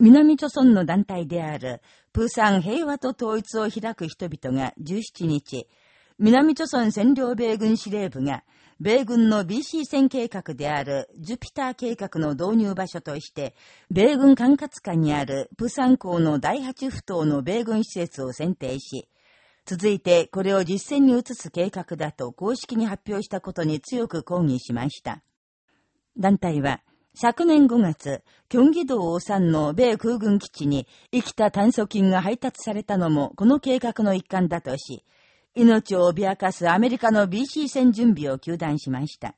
南朝村の団体である、プーサン平和と統一を開く人々が17日、南朝村占領米軍司令部が、米軍の BC 戦計画であるジュピター計画の導入場所として、米軍管轄下にあるプサン港の第8不島の米軍施設を選定し、続いてこれを実践に移す計画だと公式に発表したことに強く抗議しました。団体は、昨年5月、キョンギ道オ山の米空軍基地に生きた炭素菌が配達されたのもこの計画の一環だとし、命を脅かすアメリカの BC 戦準備を求断しました。